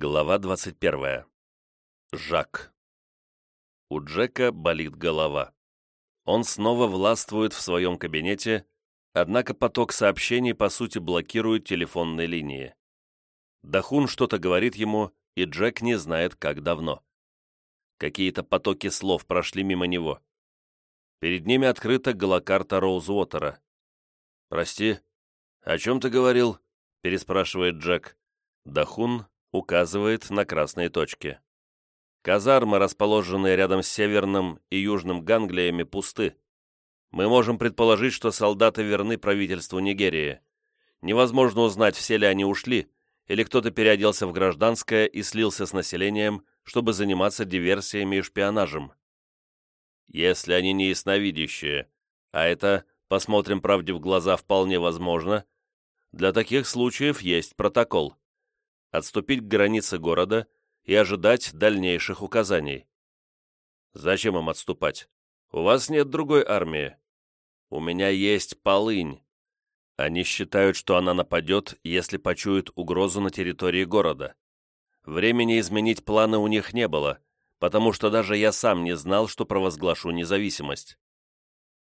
Глава 21. Жак. У Джека болит голова. Он снова властвует в своем кабинете, однако поток сообщений по сути блокирует телефонные линии. Дахун что-то говорит ему, и Джек не знает, как давно. Какие-то потоки слов прошли мимо него. Перед ними открыта голокарта Роузвотера. «Прости, о чем ты говорил?» – переспрашивает Джек. Дахун указывает на красные точки. Казармы, расположенные рядом с северным и южным Ганглиями, пусты. Мы можем предположить, что солдаты верны правительству Нигерии. Невозможно узнать, все ли они ушли, или кто-то переоделся в гражданское и слился с населением, чтобы заниматься диверсиями и шпионажем. Если они не ясновидящие, а это, посмотрим правде в глаза, вполне возможно, для таких случаев есть протокол отступить к границе города и ожидать дальнейших указаний. Зачем им отступать? У вас нет другой армии. У меня есть полынь. Они считают, что она нападет, если почует угрозу на территории города. Времени изменить планы у них не было, потому что даже я сам не знал, что провозглашу независимость.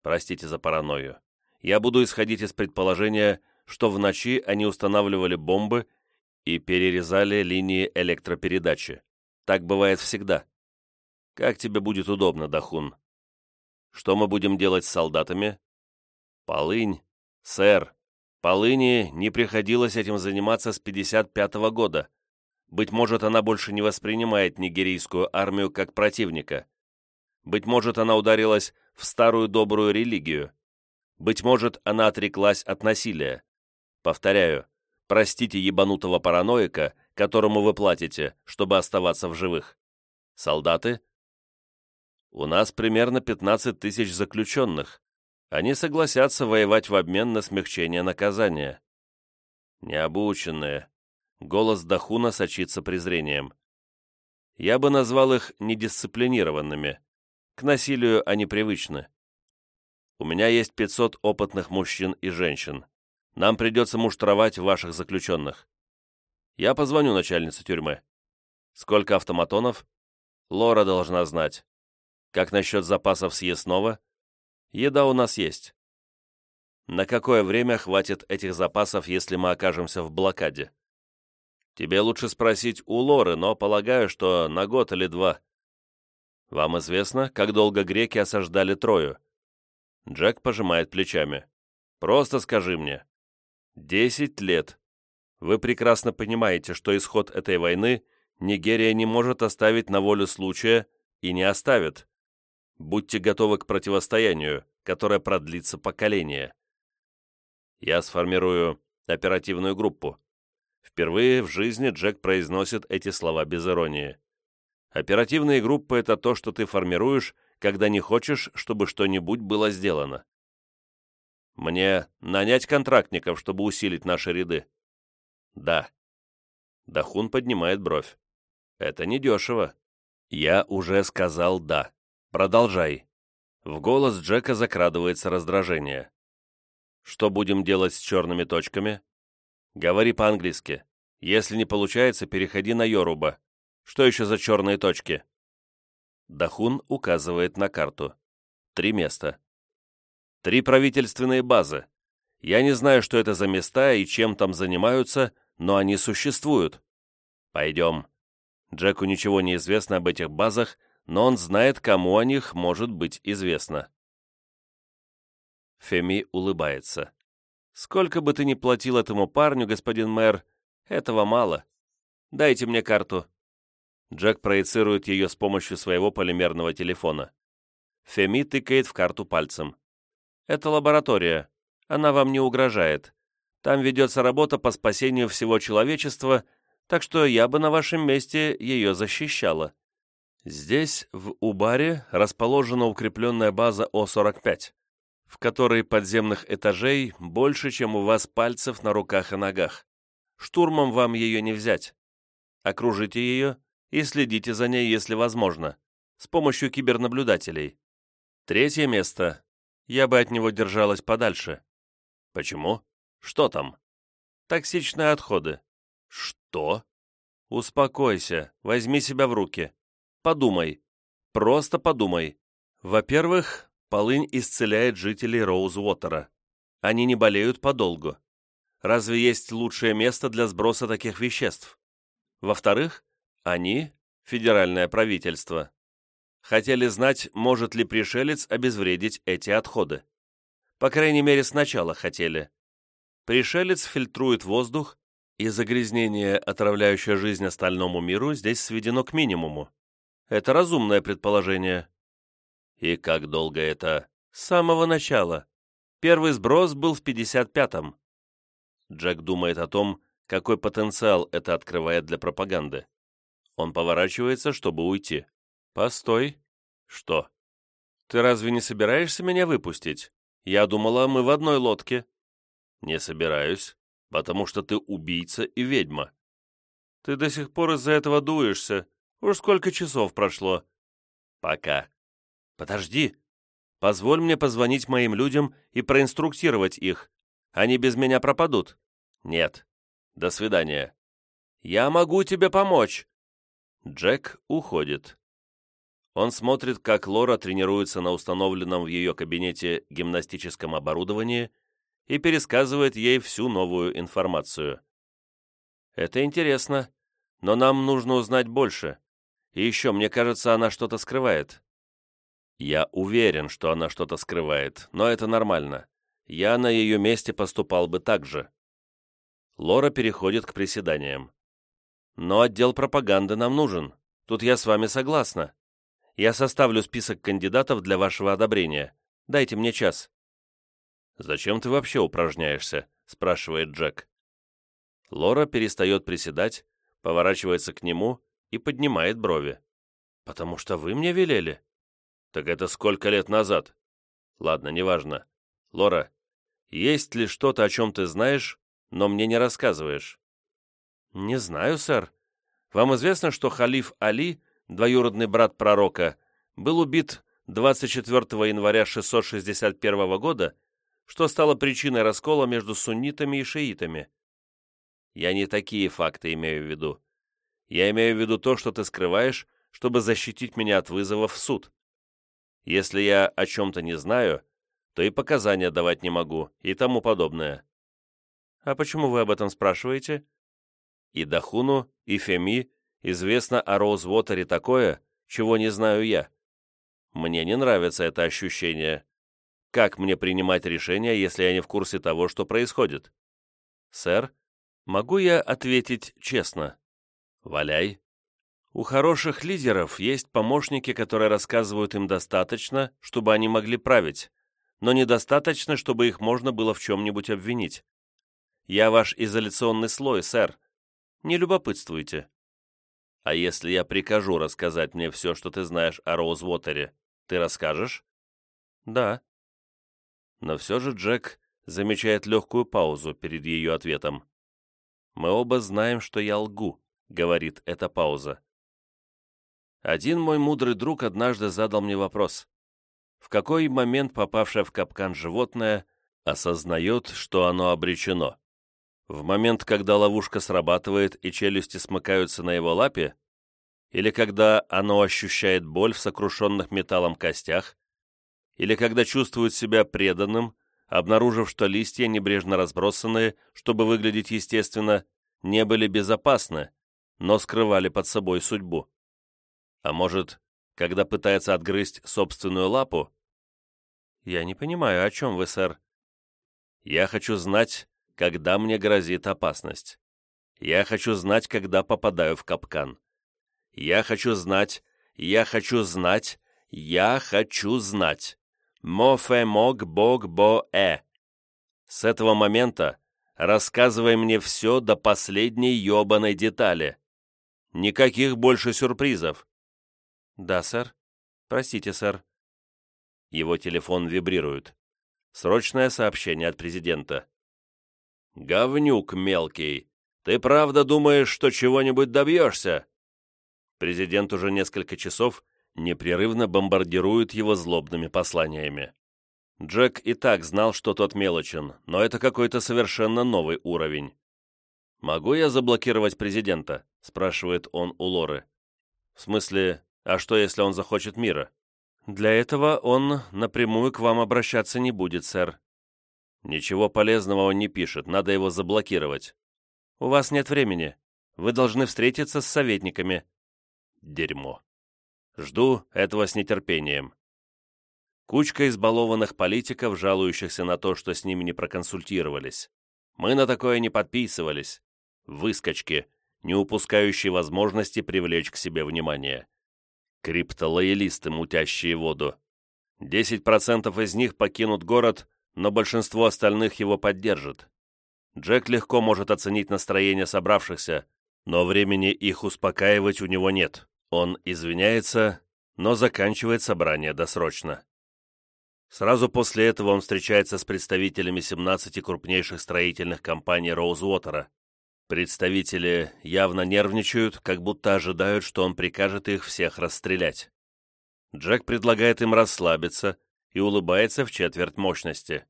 Простите за паранойю. Я буду исходить из предположения, что в ночи они устанавливали бомбы и перерезали линии электропередачи. Так бывает всегда. Как тебе будет удобно, Дахун? Что мы будем делать с солдатами? Полынь, сэр. Полыни не приходилось этим заниматься с 55-го года. Быть может, она больше не воспринимает нигерийскую армию как противника. Быть может, она ударилась в старую добрую религию. Быть может, она отреклась от насилия. Повторяю, Простите ебанутого параноика, которому вы платите, чтобы оставаться в живых. Солдаты? У нас примерно 15 тысяч заключенных. Они согласятся воевать в обмен на смягчение наказания. Необученные. Голос Дахуна сочится презрением. Я бы назвал их недисциплинированными. К насилию они привычны. У меня есть 500 опытных мужчин и женщин. Нам придется муштровать ваших заключенных. Я позвоню начальнице тюрьмы. Сколько автоматонов? Лора должна знать. Как насчет запасов съестного? Еда у нас есть. На какое время хватит этих запасов, если мы окажемся в блокаде? Тебе лучше спросить у Лоры, но полагаю, что на год или два. Вам известно, как долго греки осаждали Трою? Джек пожимает плечами. Просто скажи мне. Десять лет. Вы прекрасно понимаете, что исход этой войны Нигерия не может оставить на волю случая и не оставит. Будьте готовы к противостоянию, которое продлится поколение. Я сформирую оперативную группу. Впервые в жизни Джек произносит эти слова без иронии. Оперативные группы — это то, что ты формируешь, когда не хочешь, чтобы что-нибудь было сделано. Мне нанять контрактников, чтобы усилить наши ряды? Да. Дахун поднимает бровь. Это недешево. Я уже сказал «да». Продолжай. В голос Джека закрадывается раздражение. Что будем делать с черными точками? Говори по-английски. Если не получается, переходи на Йоруба. Что еще за черные точки? Дахун указывает на карту. Три места. Три правительственные базы. Я не знаю, что это за места и чем там занимаются, но они существуют. Пойдем. Джеку ничего не известно об этих базах, но он знает, кому о них может быть известно. Феми улыбается. «Сколько бы ты ни платил этому парню, господин мэр, этого мало. Дайте мне карту». Джек проецирует ее с помощью своего полимерного телефона. Феми тыкает в карту пальцем. Это лаборатория. Она вам не угрожает. Там ведется работа по спасению всего человечества, так что я бы на вашем месте ее защищала. Здесь, в Убаре, расположена укрепленная база О-45, в которой подземных этажей больше, чем у вас пальцев на руках и ногах. Штурмом вам ее не взять. Окружите ее и следите за ней, если возможно, с помощью кибернаблюдателей. Третье место я бы от него держалась подальше. Почему? Что там? Токсичные отходы. Что? Успокойся, возьми себя в руки. Подумай. Просто подумай. Во-первых, полынь исцеляет жителей Роузвотера. Они не болеют подолгу. Разве есть лучшее место для сброса таких веществ? Во-вторых, они, федеральное правительство, хотели знать, может ли пришелец обезвредить эти отходы. По крайней мере, сначала хотели. Пришелец фильтрует воздух, и загрязнение, отравляющее жизнь остальному миру, здесь сведено к минимуму. Это разумное предположение. И как долго это? С самого начала. Первый сброс был в 55-м. Джек думает о том, какой потенциал это открывает для пропаганды. Он поворачивается, чтобы уйти. «Постой». «Что?» «Ты разве не собираешься меня выпустить? Я думала, мы в одной лодке». «Не собираюсь, потому что ты убийца и ведьма». «Ты до сих пор из-за этого дуешься. Уж сколько часов прошло». «Пока». «Подожди. Позволь мне позвонить моим людям и проинструктировать их. Они без меня пропадут». «Нет. До свидания». «Я могу тебе помочь». Джек уходит. Он смотрит, как Лора тренируется на установленном в ее кабинете гимнастическом оборудовании и пересказывает ей всю новую информацию. «Это интересно, но нам нужно узнать больше. И еще, мне кажется, она что-то скрывает». «Я уверен, что она что-то скрывает, но это нормально. Я на ее месте поступал бы так же». Лора переходит к приседаниям. «Но отдел пропаганды нам нужен. Тут я с вами согласна. Я составлю список кандидатов для вашего одобрения. Дайте мне час». «Зачем ты вообще упражняешься?» — спрашивает Джек. Лора перестает приседать, поворачивается к нему и поднимает брови. «Потому что вы мне велели». «Так это сколько лет назад?» «Ладно, неважно. Лора, есть ли что-то, о чем ты знаешь, но мне не рассказываешь?» «Не знаю, сэр. Вам известно, что халиф Али двоюродный брат пророка, был убит 24 января 661 года, что стало причиной раскола между суннитами и шиитами. Я не такие факты имею в виду. Я имею в виду то, что ты скрываешь, чтобы защитить меня от вызова в суд. Если я о чем-то не знаю, то и показания давать не могу, и тому подобное. А почему вы об этом спрашиваете? И Дахуну, и Феми, Известно о Роузвотере такое, чего не знаю я. Мне не нравится это ощущение. Как мне принимать решения, если я не в курсе того, что происходит? Сэр, могу я ответить честно? Валяй. У хороших лидеров есть помощники, которые рассказывают им достаточно, чтобы они могли править, но недостаточно, чтобы их можно было в чем-нибудь обвинить. Я ваш изоляционный слой, сэр. Не любопытствуйте. А если я прикажу рассказать мне все, что ты знаешь о Роузвотере, ты расскажешь? Да. Но все же Джек замечает легкую паузу перед ее ответом. Мы оба знаем, что я лгу, говорит эта пауза. Один мой мудрый друг однажды задал мне вопрос. В какой момент попавшее в капкан животное осознает, что оно обречено? В момент, когда ловушка срабатывает и челюсти смыкаются на его лапе, или когда оно ощущает боль в сокрушенных металлом костях, или когда чувствует себя преданным, обнаружив, что листья, небрежно разбросанные, чтобы выглядеть естественно, не были безопасны, но скрывали под собой судьбу. А может, когда пытается отгрызть собственную лапу? Я не понимаю, о чем вы, сэр. Я хочу знать, когда мне грозит опасность. Я хочу знать, когда попадаю в капкан. Я хочу знать, я хочу знать, я хочу знать. Мофе мог бог бо э. С этого момента рассказывай мне все до последней ебаной детали. Никаких больше сюрпризов. Да, сэр. Простите, сэр. Его телефон вибрирует. Срочное сообщение от президента. «Говнюк мелкий, ты правда думаешь, что чего-нибудь добьешься?» Президент уже несколько часов непрерывно бомбардирует его злобными посланиями. Джек и так знал, что тот мелочен, но это какой-то совершенно новый уровень. «Могу я заблокировать президента?» — спрашивает он у Лоры. «В смысле, а что, если он захочет мира?» «Для этого он напрямую к вам обращаться не будет, сэр». «Ничего полезного он не пишет, надо его заблокировать». «У вас нет времени. Вы должны встретиться с советниками». «Дерьмо. Жду этого с нетерпением». Кучка избалованных политиков, жалующихся на то, что с ними не проконсультировались. Мы на такое не подписывались. Выскочки, не упускающие возможности привлечь к себе внимание криптолоялисты, мутящие воду. 10% из них покинут город, но большинство остальных его поддержит. Джек легко может оценить настроение собравшихся, но времени их успокаивать у него нет. Он извиняется, но заканчивает собрание досрочно. Сразу после этого он встречается с представителями 17 крупнейших строительных компаний Роузвотера, Представители явно нервничают, как будто ожидают, что он прикажет их всех расстрелять. Джек предлагает им расслабиться и улыбается в четверть мощности.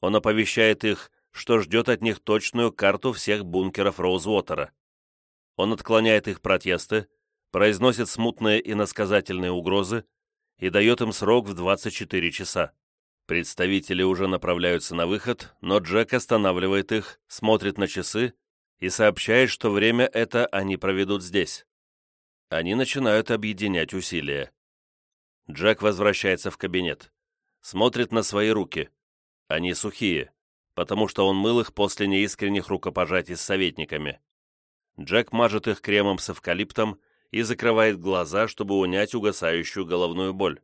Он оповещает их, что ждет от них точную карту всех бункеров Роузвотера. Он отклоняет их протесты, произносит смутные и насказательные угрозы и дает им срок в 24 часа. Представители уже направляются на выход, но Джек останавливает их, смотрит на часы и сообщает, что время это они проведут здесь. Они начинают объединять усилия. Джек возвращается в кабинет. Смотрит на свои руки. Они сухие, потому что он мыл их после неискренних рукопожатий с советниками. Джек мажет их кремом с эвкалиптом и закрывает глаза, чтобы унять угасающую головную боль.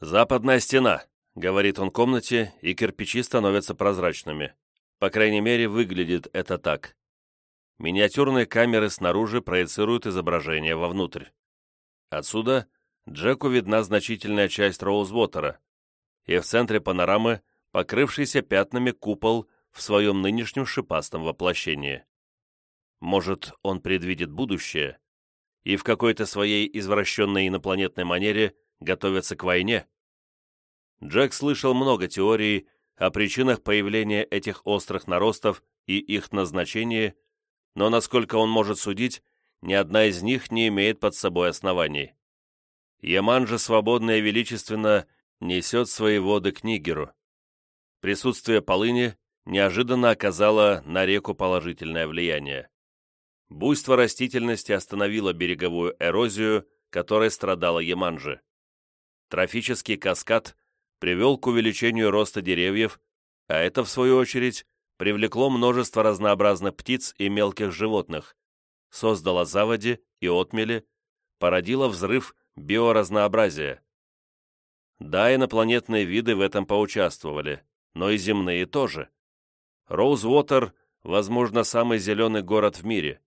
«Западная стена», — говорит он комнате, и кирпичи становятся прозрачными. По крайней мере, выглядит это так. Миниатюрные камеры снаружи проецируют изображение вовнутрь. Отсюда Джеку видна значительная часть Роузвотера, и в центре панорамы покрывшийся пятнами купол в своем нынешнем шипастом воплощении. Может, он предвидит будущее и в какой-то своей извращенной инопланетной манере готовится к войне? Джек слышал много теорий о причинах появления этих острых наростов и их назначении но, насколько он может судить, ни одна из них не имеет под собой оснований. Яман же свободно и величественно несет свои воды к Нигеру. Присутствие полыни неожиданно оказало на реку положительное влияние. Буйство растительности остановило береговую эрозию, которой страдала Яманжи. Трофический каскад привел к увеличению роста деревьев, а это, в свою очередь, привлекло множество разнообразных птиц и мелких животных, создало заводи и отмели, породило взрыв биоразнообразия. Да, инопланетные виды в этом поучаствовали, но и земные тоже. Роузвотер, возможно, самый зеленый город в мире,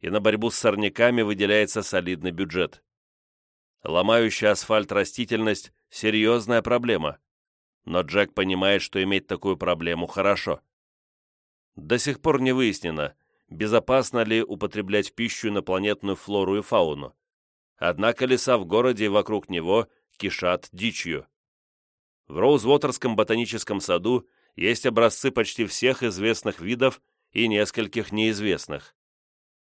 и на борьбу с сорняками выделяется солидный бюджет. Ломающая асфальт растительность – серьезная проблема, но Джек понимает, что иметь такую проблему хорошо. До сих пор не выяснено, безопасно ли употреблять пищу инопланетную флору и фауну. Однако леса в городе и вокруг него кишат дичью. В Роузвотерском ботаническом саду есть образцы почти всех известных видов и нескольких неизвестных.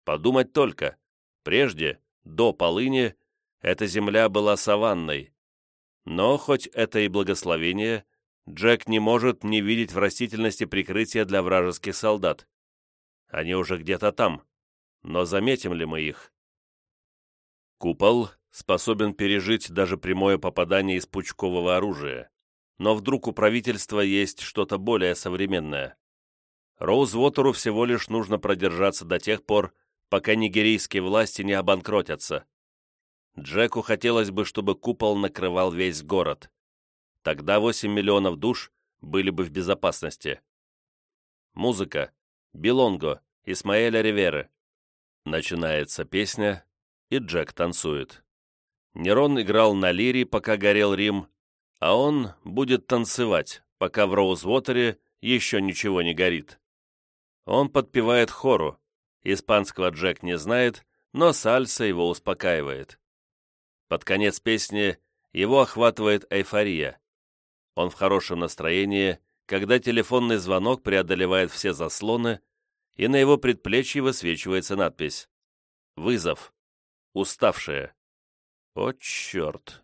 Подумать только, прежде, до полыни, эта земля была саванной. Но, хоть это и благословение, Джек не может не видеть в растительности прикрытия для вражеских солдат. Они уже где-то там, но заметим ли мы их? Купол способен пережить даже прямое попадание из пучкового оружия, но вдруг у правительства есть что-то более современное. Роузвотеру всего лишь нужно продержаться до тех пор, пока нигерийские власти не обанкротятся. Джеку хотелось бы, чтобы купол накрывал весь город. Тогда 8 миллионов душ были бы в безопасности. Музыка. Билонго. Исмаэля Риверы. Начинается песня, и Джек танцует. Нерон играл на лире, пока горел Рим, а он будет танцевать, пока в Роузвотере еще ничего не горит. Он подпевает хору. Испанского Джек не знает, но сальса его успокаивает. Под конец песни его охватывает эйфория. Он в хорошем настроении, когда телефонный звонок преодолевает все заслоны, и на его предплечье высвечивается надпись Вызов. Уставшие. О, черт.